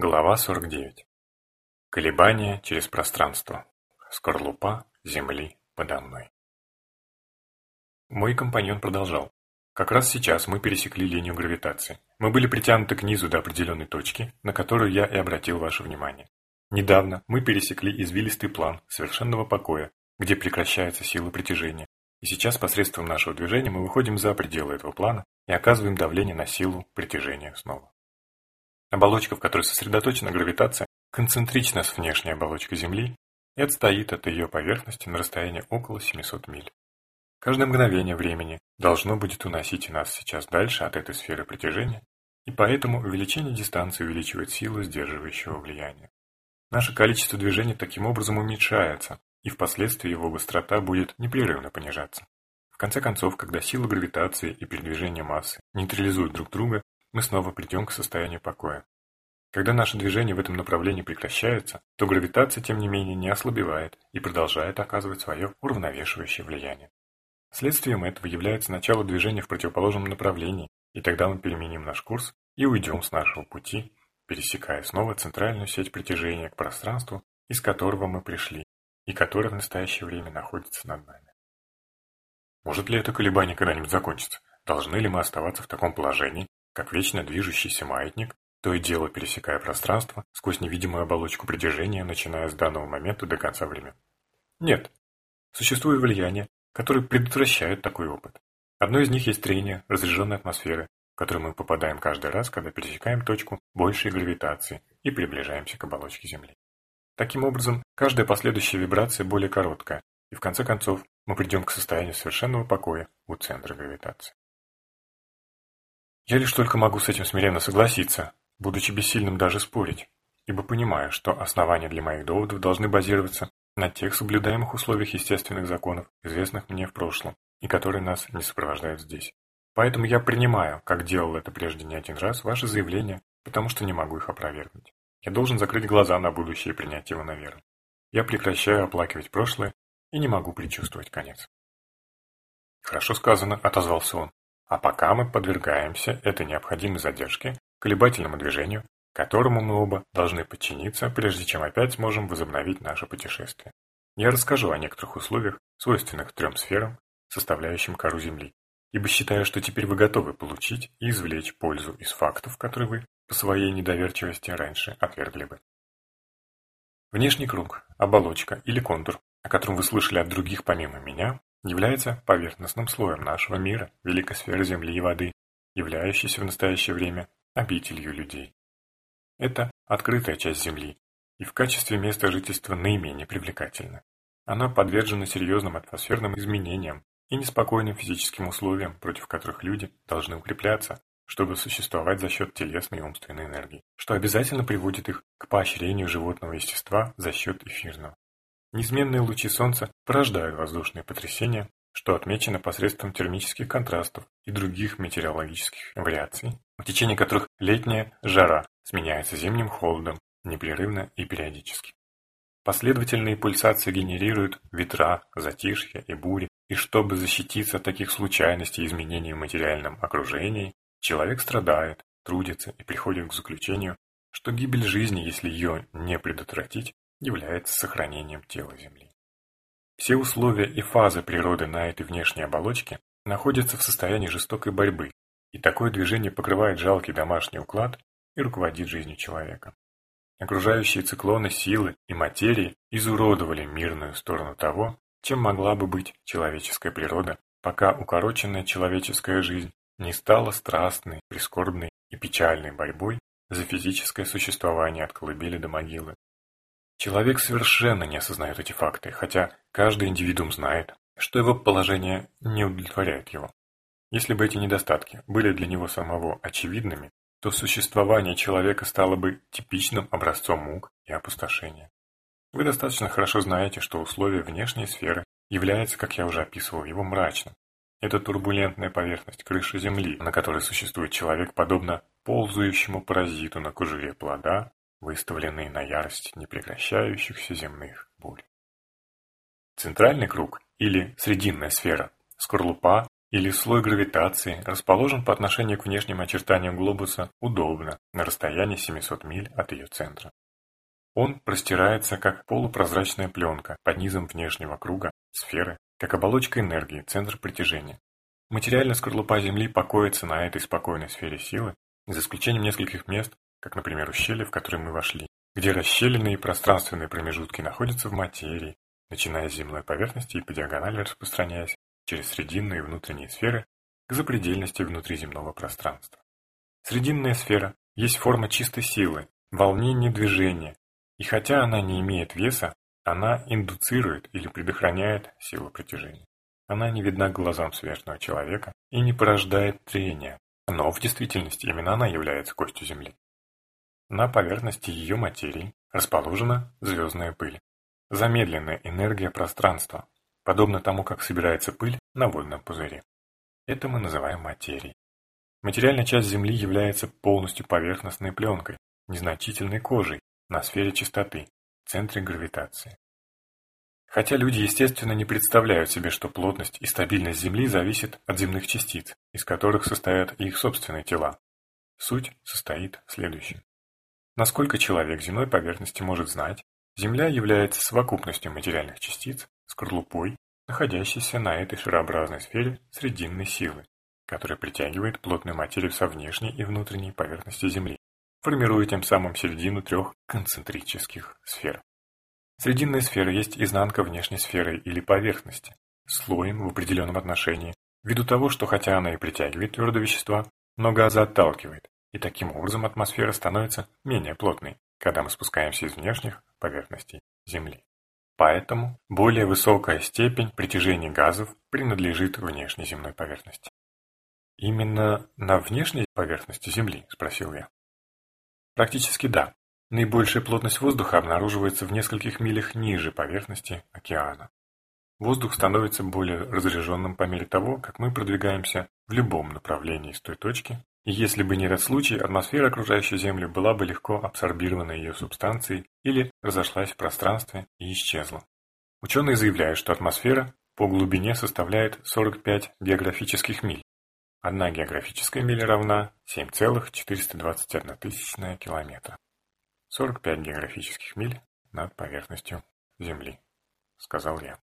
Глава 49. Колебания через пространство. Скорлупа Земли подо мной. Мой компаньон продолжал. Как раз сейчас мы пересекли линию гравитации. Мы были притянуты к низу до определенной точки, на которую я и обратил ваше внимание. Недавно мы пересекли извилистый план совершенного покоя, где прекращается сила притяжения. И сейчас посредством нашего движения мы выходим за пределы этого плана и оказываем давление на силу притяжения снова. Оболочка, в которой сосредоточена гравитация, концентрична с внешней оболочкой Земли и отстоит от ее поверхности на расстоянии около 700 миль. Каждое мгновение времени должно будет уносить нас сейчас дальше от этой сферы притяжения, и поэтому увеличение дистанции увеличивает силу сдерживающего влияния. Наше количество движений таким образом уменьшается, и впоследствии его быстрота будет непрерывно понижаться. В конце концов, когда сила гравитации и передвижение массы нейтрализуют друг друга, мы снова придем к состоянию покоя. Когда наше движение в этом направлении прекращается, то гравитация, тем не менее, не ослабевает и продолжает оказывать свое уравновешивающее влияние. Следствием этого является начало движения в противоположном направлении, и тогда мы переменим наш курс и уйдем с нашего пути, пересекая снова центральную сеть притяжения к пространству, из которого мы пришли, и которое в настоящее время находится над нами. Может ли это колебание когда-нибудь закончиться? Должны ли мы оставаться в таком положении, как вечно движущийся маятник, то и дело пересекая пространство сквозь невидимую оболочку притяжения, начиная с данного момента до конца времен. Нет. Существует влияние, которое предотвращает такой опыт. Одно из них есть трение разряженной атмосферы, в которую мы попадаем каждый раз, когда пересекаем точку большей гравитации и приближаемся к оболочке Земли. Таким образом, каждая последующая вибрация более короткая, и в конце концов мы придем к состоянию совершенного покоя у центра гравитации. Я лишь только могу с этим смиренно согласиться, будучи бессильным даже спорить, ибо понимаю, что основания для моих доводов должны базироваться на тех соблюдаемых условиях естественных законов, известных мне в прошлом, и которые нас не сопровождают здесь. Поэтому я принимаю, как делал это прежде не один раз, ваши заявления, потому что не могу их опровергнуть. Я должен закрыть глаза на будущее и принять его на веру. Я прекращаю оплакивать прошлое и не могу предчувствовать конец. «Хорошо сказано», — отозвался он. А пока мы подвергаемся этой необходимой задержке, колебательному движению, которому мы оба должны подчиниться, прежде чем опять сможем возобновить наше путешествие. Я расскажу о некоторых условиях, свойственных трем сферам, составляющим кору Земли, ибо считаю, что теперь вы готовы получить и извлечь пользу из фактов, которые вы по своей недоверчивости раньше отвергли бы. Внешний круг, оболочка или контур, о котором вы слышали от других помимо меня, является поверхностным слоем нашего мира, великой сферы земли и воды, являющейся в настоящее время обителью людей. Это открытая часть Земли и в качестве места жительства наименее привлекательна. Она подвержена серьезным атмосферным изменениям и неспокойным физическим условиям, против которых люди должны укрепляться, чтобы существовать за счет телесной и умственной энергии, что обязательно приводит их к поощрению животного естества за счет эфирного. Неизменные лучи Солнца порождают воздушные потрясения, что отмечено посредством термических контрастов и других метеорологических вариаций, в течение которых летняя жара сменяется зимним холодом непрерывно и периодически. Последовательные пульсации генерируют ветра, затишья и бури, и чтобы защититься от таких случайностей и изменений в материальном окружении, человек страдает, трудится и приходит к заключению, что гибель жизни, если ее не предотвратить, является сохранением тела Земли. Все условия и фазы природы на этой внешней оболочке находятся в состоянии жестокой борьбы, и такое движение покрывает жалкий домашний уклад и руководит жизнью человека. Окружающие циклоны силы и материи изуродовали мирную сторону того, чем могла бы быть человеческая природа, пока укороченная человеческая жизнь не стала страстной, прискорбной и печальной борьбой за физическое существование от колыбели до могилы, Человек совершенно не осознает эти факты, хотя каждый индивидуум знает, что его положение не удовлетворяет его. Если бы эти недостатки были для него самого очевидными, то существование человека стало бы типичным образцом мук и опустошения. Вы достаточно хорошо знаете, что условие внешней сферы является, как я уже описывал, его мрачным. Это турбулентная поверхность крыши Земли, на которой существует человек, подобно ползающему паразиту на кожуре плода, выставленные на ярость непрекращающихся земных бурь. Центральный круг или срединная сфера – скорлупа или слой гравитации расположен по отношению к внешним очертаниям глобуса удобно на расстоянии 700 миль от ее центра. Он простирается как полупрозрачная пленка под низом внешнего круга, сферы, как оболочка энергии, центр притяжения. Материальная скорлупа Земли покоится на этой спокойной сфере силы, за исключением нескольких мест, как, например, ущелье, в которое мы вошли, где расщелины и пространственные промежутки находятся в материи, начиная с земной поверхности и по диагонали распространяясь через срединные и внутренние сферы к запредельности внутриземного пространства. Срединная сфера есть форма чистой силы, волнения движения, и хотя она не имеет веса, она индуцирует или предохраняет силу притяжения. Она не видна глазам смертного человека и не порождает трения, но в действительности именно она является костью Земли. На поверхности ее материи расположена звездная пыль, замедленная энергия пространства, подобно тому, как собирается пыль на водном пузыре. Это мы называем материей. Материальная часть Земли является полностью поверхностной пленкой, незначительной кожей на сфере чистоты, центре гравитации. Хотя люди, естественно, не представляют себе, что плотность и стабильность Земли зависит от земных частиц, из которых состоят их собственные тела. Суть состоит в следующем. Насколько человек земной поверхности может знать, Земля является совокупностью материальных частиц, скорлупой, находящейся на этой шарообразной сфере срединной силы, которая притягивает плотную материю со внешней и внутренней поверхности Земли, формируя тем самым середину трех концентрических сфер. Срединная сфера есть изнанка внешней сферы или поверхности, слоем в определенном отношении, ввиду того, что хотя она и притягивает твердые вещества, но газы отталкивает, и таким образом атмосфера становится менее плотной, когда мы спускаемся из внешних поверхностей Земли. Поэтому более высокая степень притяжения газов принадлежит внешней земной поверхности. «Именно на внешней поверхности Земли?» – спросил я. Практически да. Наибольшая плотность воздуха обнаруживается в нескольких милях ниже поверхности океана. Воздух становится более разряженным по мере того, как мы продвигаемся в любом направлении с той точки, если бы не этот случай, атмосфера окружающей Землю была бы легко абсорбирована ее субстанцией или разошлась в пространстве и исчезла. Ученые заявляют, что атмосфера по глубине составляет 45 географических миль. Одна географическая миля равна 7,421 тысячная километра. 45 географических миль над поверхностью Земли, сказал я.